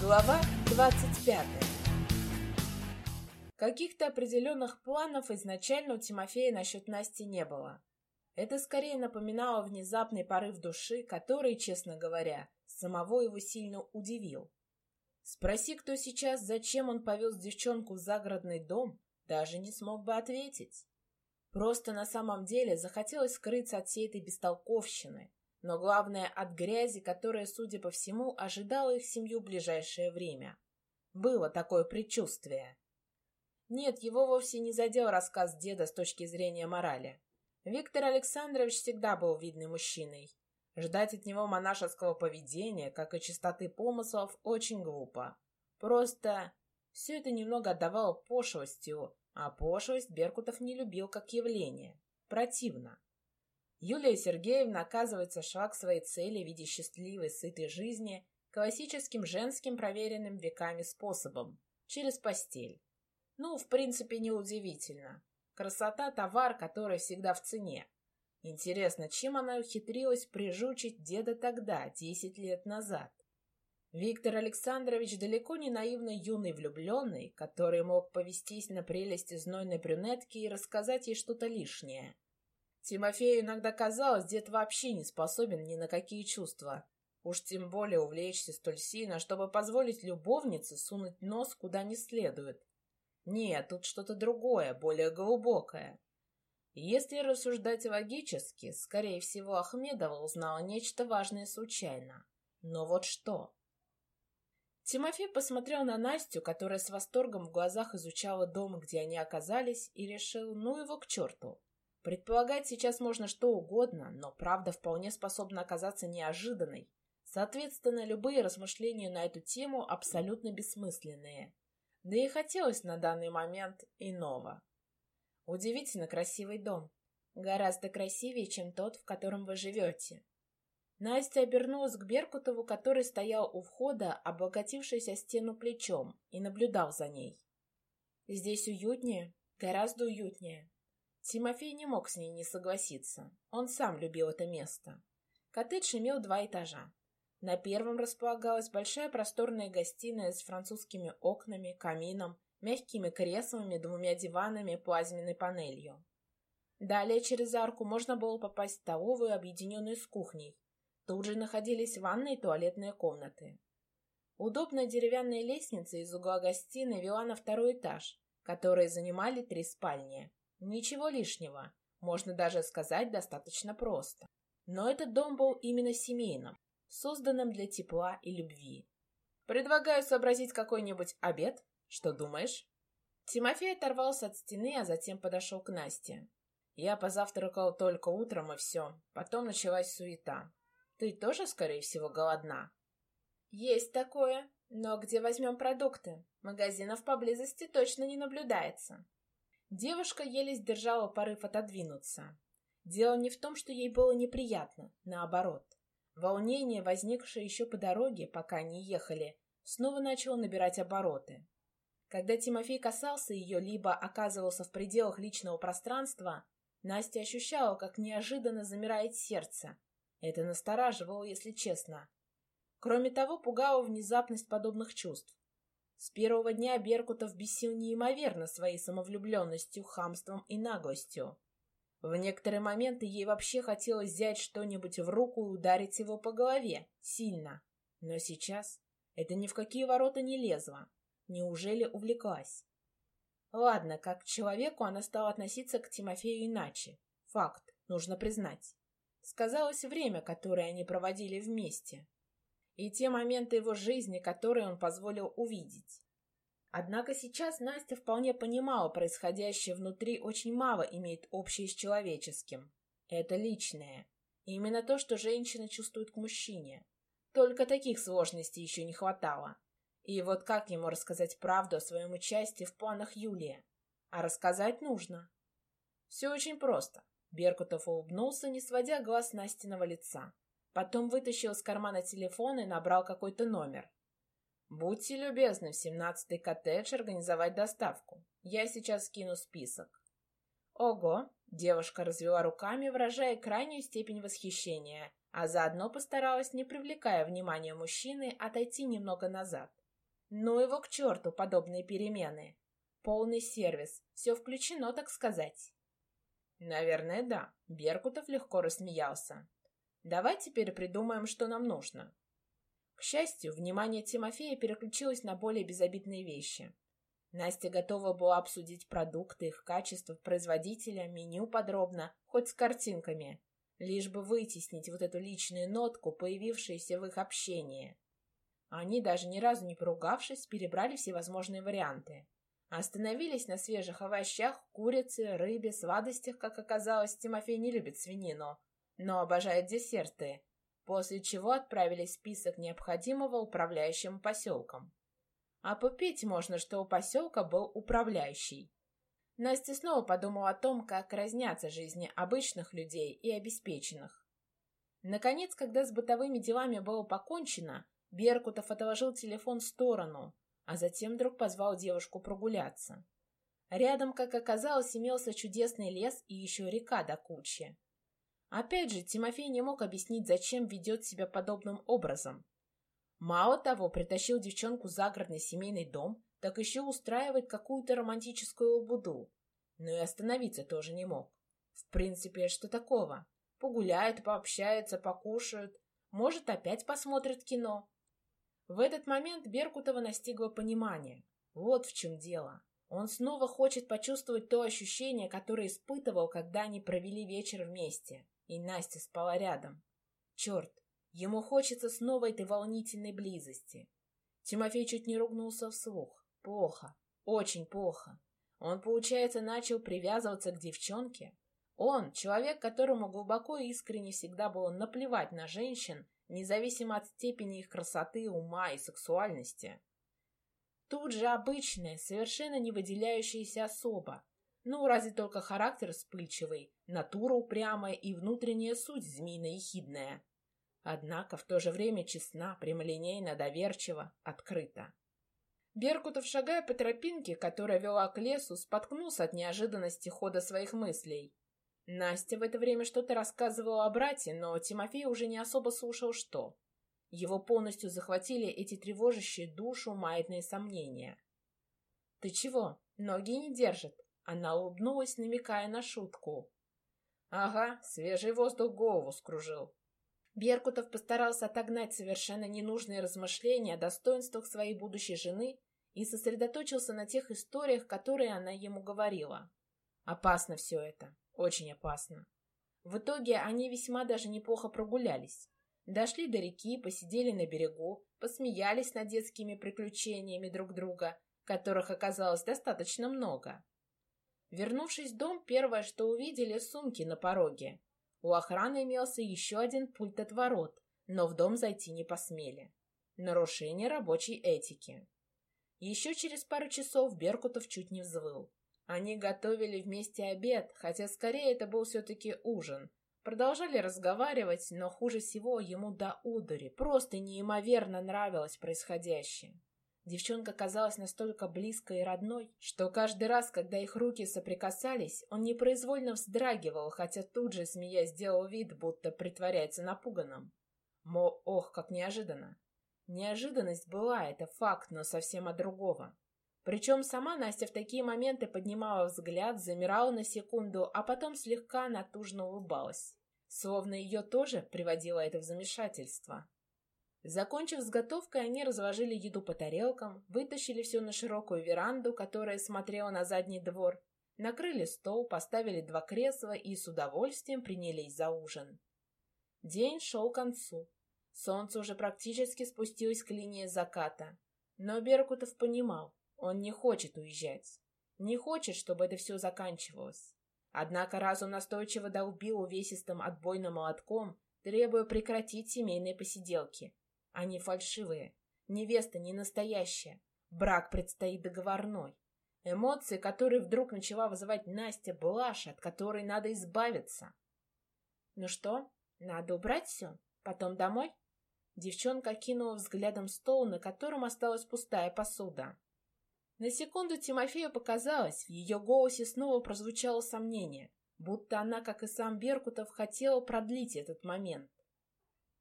Глава 25 Каких-то определенных планов изначально у Тимофея насчет Насти не было. Это скорее напоминало внезапный порыв души, который, честно говоря, самого его сильно удивил. Спроси, кто сейчас, зачем он повез девчонку в загородный дом, даже не смог бы ответить. Просто на самом деле захотелось скрыться от всей этой бестолковщины, но главное от грязи, которая, судя по всему, ожидала их семью в ближайшее время. Было такое предчувствие. Нет, его вовсе не задел рассказ деда с точки зрения морали. Виктор Александрович всегда был видным мужчиной. Ждать от него монашеского поведения, как и чистоты помыслов, очень глупо. Просто все это немного отдавало пошлостью, а пошлость Беркутов не любил как явление. Противно. Юлия Сергеевна, оказывается, шла к своей цели в виде счастливой, сытой жизни классическим женским проверенным веками способом – через постель. Ну, в принципе, неудивительно. Красота – товар, который всегда в цене. Интересно, чем она ухитрилась прижучить деда тогда, десять лет назад? Виктор Александрович далеко не наивно юный влюбленный, который мог повестись на прелести знойной брюнетки и рассказать ей что-то лишнее – Тимофею иногда казалось, дед вообще не способен ни на какие чувства. Уж тем более увлечься столь сильно, чтобы позволить любовнице сунуть нос куда не следует. Нет, тут что-то другое, более глубокое. Если рассуждать логически, скорее всего, Ахмедова узнала нечто важное случайно. Но вот что? Тимофей посмотрел на Настю, которая с восторгом в глазах изучала дом, где они оказались, и решил, ну его к черту. Предполагать сейчас можно что угодно, но правда вполне способна оказаться неожиданной. Соответственно, любые размышления на эту тему абсолютно бессмысленные. Да и хотелось на данный момент иного. Удивительно красивый дом. Гораздо красивее, чем тот, в котором вы живете. Настя обернулась к Беркутову, который стоял у входа, облокотившись о стену плечом, и наблюдал за ней. «Здесь уютнее, гораздо уютнее», Тимофей не мог с ней не согласиться. Он сам любил это место. Коттедж имел два этажа. На первом располагалась большая просторная гостиная с французскими окнами, камином, мягкими креслами, двумя диванами, плазменной панелью. Далее через арку можно было попасть в столовую, объединенную с кухней. Тут же находились ванная и туалетные комнаты. Удобная деревянная лестница из угла гостиной вела на второй этаж, который занимали три спальни. Ничего лишнего, можно даже сказать достаточно просто. Но этот дом был именно семейным, созданным для тепла и любви. Предлагаю сообразить какой-нибудь обед. Что думаешь? Тимофей оторвался от стены, а затем подошел к Насте. Я позавтракал только утром, и все. Потом началась суета. Ты тоже, скорее всего, голодна? Есть такое. Но где возьмем продукты? Магазинов поблизости точно не наблюдается. Девушка еле сдержала порыв отодвинуться. Дело не в том, что ей было неприятно, наоборот. Волнение, возникшее еще по дороге, пока они ехали, снова начало набирать обороты. Когда Тимофей касался ее, либо оказывался в пределах личного пространства, Настя ощущала, как неожиданно замирает сердце. Это настораживало, если честно. Кроме того, пугала внезапность подобных чувств. С первого дня Беркутов бесил неимоверно своей самовлюбленностью, хамством и наглостью. В некоторые моменты ей вообще хотелось взять что-нибудь в руку и ударить его по голове, сильно. Но сейчас это ни в какие ворота не лезло. Неужели увлеклась? Ладно, как к человеку она стала относиться к Тимофею иначе. Факт, нужно признать. Сказалось время, которое они проводили вместе и те моменты его жизни, которые он позволил увидеть. Однако сейчас Настя вполне понимала, происходящее внутри очень мало имеет общее с человеческим. Это личное. И именно то, что женщина чувствует к мужчине. Только таких сложностей еще не хватало. И вот как ему рассказать правду о своем участии в планах Юлии? А рассказать нужно. Все очень просто. Беркутов улыбнулся, не сводя глаз Настиного лица. Потом вытащил из кармана телефон и набрал какой-то номер. «Будьте любезны в семнадцатый коттедж организовать доставку. Я сейчас скину список». «Ого!» — девушка развела руками, выражая крайнюю степень восхищения, а заодно постаралась, не привлекая внимания мужчины, отойти немного назад. Ну его к черту подобные перемены. Полный сервис, все включено, так сказать. Наверное, да. Беркутов легко рассмеялся. Давай теперь придумаем, что нам нужно. К счастью, внимание Тимофея переключилось на более безобидные вещи. Настя готова была обсудить продукты, их качество, производителя, меню подробно, хоть с картинками, лишь бы вытеснить вот эту личную нотку, появившуюся в их общении. Они, даже ни разу не поругавшись, перебрали всевозможные варианты. Остановились на свежих овощах, курице, рыбе, сладостях, как оказалось, Тимофей не любит свинину, но обожает десерты, после чего отправились список необходимого управляющим поселком. А попить можно, что у поселка был управляющий. Настя снова подумала о том, как разнятся жизни обычных людей и обеспеченных. Наконец, когда с бытовыми делами было покончено, Беркутов отложил телефон в сторону, а затем вдруг позвал девушку прогуляться. Рядом, как оказалось, имелся чудесный лес и еще река до кучи. Опять же, Тимофей не мог объяснить, зачем ведет себя подобным образом. Мало того, притащил девчонку в загородный семейный дом, так еще устраивает какую-то романтическую буду. Но и остановиться тоже не мог. В принципе, что такого? Погуляют, пообщаются, покушают. Может, опять посмотрят кино. В этот момент Беркутова настигло понимание. Вот в чем дело. Он снова хочет почувствовать то ощущение, которое испытывал, когда они провели вечер вместе, и Настя спала рядом. Черт, ему хочется снова этой волнительной близости. Тимофей чуть не ругнулся вслух. Плохо, очень плохо. Он, получается, начал привязываться к девчонке. Он, человек, которому глубоко и искренне всегда было наплевать на женщин, независимо от степени их красоты, ума и сексуальности. Тут же обычная, совершенно не выделяющаяся особа. Ну, разве только характер вспыльчивый, натура упрямая и внутренняя суть змеино-ехидная. Однако в то же время честна, прямолинейна, доверчива, открыта. Беркутов, шагая по тропинке, которая вела к лесу, споткнулся от неожиданности хода своих мыслей. Настя в это время что-то рассказывала о брате, но Тимофей уже не особо слушал что. Его полностью захватили эти тревожащие душу маятные сомнения. «Ты чего? Ноги не держат?» Она улыбнулась, намекая на шутку. «Ага, свежий воздух голову скружил». Беркутов постарался отогнать совершенно ненужные размышления о достоинствах своей будущей жены и сосредоточился на тех историях, которые она ему говорила. Опасно все это. Очень опасно. В итоге они весьма даже неплохо прогулялись. Дошли до реки, посидели на берегу, посмеялись над детскими приключениями друг друга, которых оказалось достаточно много. Вернувшись в дом, первое, что увидели, сумки на пороге. У охраны имелся еще один пульт от ворот, но в дом зайти не посмели. Нарушение рабочей этики. Еще через пару часов Беркутов чуть не взвыл. Они готовили вместе обед, хотя скорее это был все-таки ужин. Продолжали разговаривать, но хуже всего ему до удури. Просто неимоверно нравилось происходящее. Девчонка казалась настолько близкой и родной, что каждый раз, когда их руки соприкасались, он непроизвольно вздрагивал, хотя тут же, смеясь, сделал вид, будто притворяется напуганным. Мо, ох, как неожиданно. Неожиданность была, это факт, но совсем от другого. Причем сама Настя в такие моменты поднимала взгляд, замирала на секунду, а потом слегка натужно улыбалась. Словно ее тоже приводило это в замешательство. Закончив с готовкой, они разложили еду по тарелкам, вытащили все на широкую веранду, которая смотрела на задний двор, накрыли стол, поставили два кресла и с удовольствием принялись за ужин. День шел к концу. Солнце уже практически спустилось к линии заката. Но Беркутов понимал, он не хочет уезжать. Не хочет, чтобы это все заканчивалось. Однако разум настойчиво долбил увесистым отбойным молотком, требуя прекратить семейные посиделки. Они фальшивые. Невеста не настоящая. Брак предстоит договорной. Эмоции, которые вдруг начала вызывать Настя, блажь, от которой надо избавиться. Ну что, надо убрать все? Потом домой? Девчонка кинула взглядом стол, на котором осталась пустая посуда. На секунду Тимофею показалось, в ее голосе снова прозвучало сомнение, будто она, как и сам Беркутов, хотела продлить этот момент.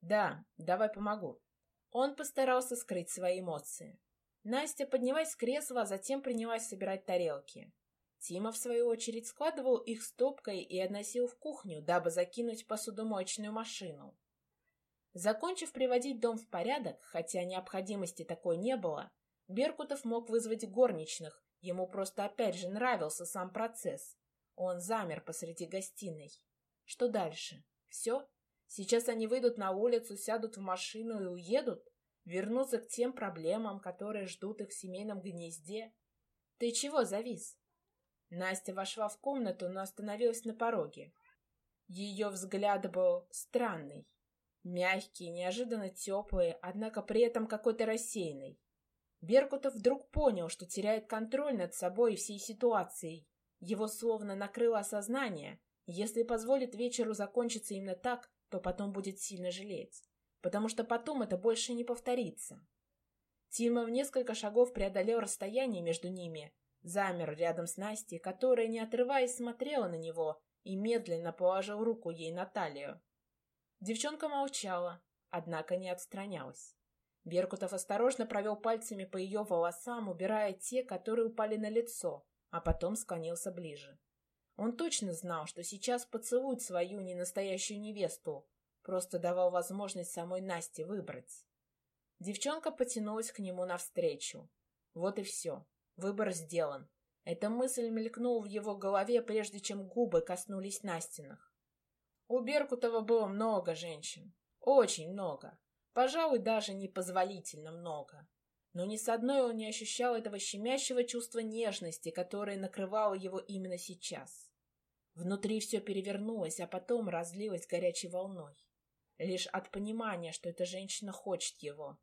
«Да, давай помогу». Он постарался скрыть свои эмоции. Настя поднялась с кресла, а затем принялась собирать тарелки. Тима, в свою очередь, складывал их стопкой и относил в кухню, дабы закинуть посудомоечную машину. Закончив приводить дом в порядок, хотя необходимости такой не было, Беркутов мог вызвать горничных, ему просто опять же нравился сам процесс. Он замер посреди гостиной. Что дальше? Все? Сейчас они выйдут на улицу, сядут в машину и уедут? Вернутся к тем проблемам, которые ждут их в семейном гнезде? Ты чего завис? Настя вошла в комнату, но остановилась на пороге. Ее взгляд был странный. Мягкий, неожиданно теплый, однако при этом какой-то рассеянный. Беркутов вдруг понял, что теряет контроль над собой и всей ситуацией. Его словно накрыло осознание. Если позволит вечеру закончиться именно так, то потом будет сильно жалеть. Потому что потом это больше не повторится. Тима в несколько шагов преодолел расстояние между ними, замер рядом с Настей, которая, не отрываясь, смотрела на него и медленно положил руку ей на талию. Девчонка молчала, однако не отстранялась. Беркутов осторожно провел пальцами по ее волосам, убирая те, которые упали на лицо, а потом склонился ближе. Он точно знал, что сейчас поцелует свою ненастоящую невесту, просто давал возможность самой Насте выбрать. Девчонка потянулась к нему навстречу. Вот и все. Выбор сделан. Эта мысль мелькнула в его голове, прежде чем губы коснулись Настиных. У Беркутова было много женщин. Очень много. Пожалуй, даже непозволительно много. Но ни с одной он не ощущал этого щемящего чувства нежности, которое накрывало его именно сейчас. Внутри все перевернулось, а потом разлилось горячей волной. Лишь от понимания, что эта женщина хочет его,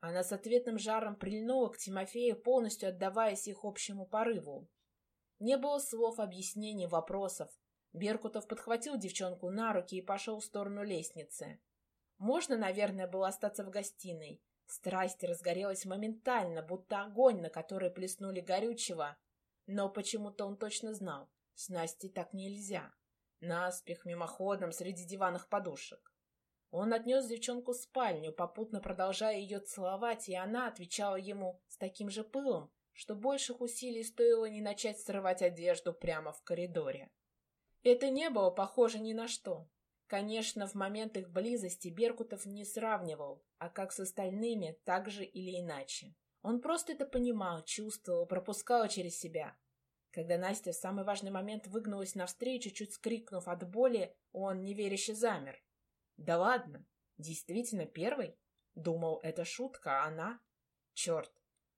она с ответным жаром прильнула к Тимофею, полностью отдаваясь их общему порыву. Не было слов, объяснений, вопросов. Беркутов подхватил девчонку на руки и пошел в сторону лестницы. Можно, наверное, было остаться в гостиной. Страсть разгорелась моментально, будто огонь, на который плеснули горючего. Но почему-то он точно знал, с Настей так нельзя. Наспех, мимоходом, среди диванных подушек. Он отнес девчонку в спальню, попутно продолжая ее целовать, и она отвечала ему с таким же пылом, что больших усилий стоило не начать срывать одежду прямо в коридоре. Это не было похоже ни на что. Конечно, в момент их близости Беркутов не сравнивал, а как с остальными, так же или иначе. Он просто это понимал, чувствовал, пропускал через себя. Когда Настя в самый важный момент выгнулась навстречу, чуть скрикнув от боли, он неверяще замер. Да ладно, действительно первый? Думал, это шутка, а она... Черт!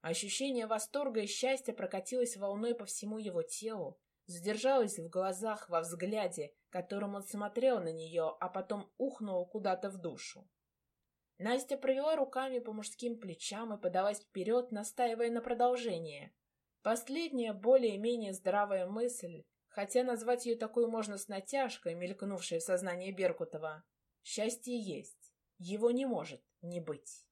Ощущение восторга и счастья прокатилось волной по всему его телу, задержалось в глазах, во взгляде, которым он смотрел на нее, а потом ухнул куда-то в душу. Настя провела руками по мужским плечам и подалась вперед, настаивая на продолжение. Последняя, более-менее здравая мысль, хотя назвать ее такой можно с натяжкой, мелькнувшей в сознании Беркутова, Счастье есть, его не может не быть.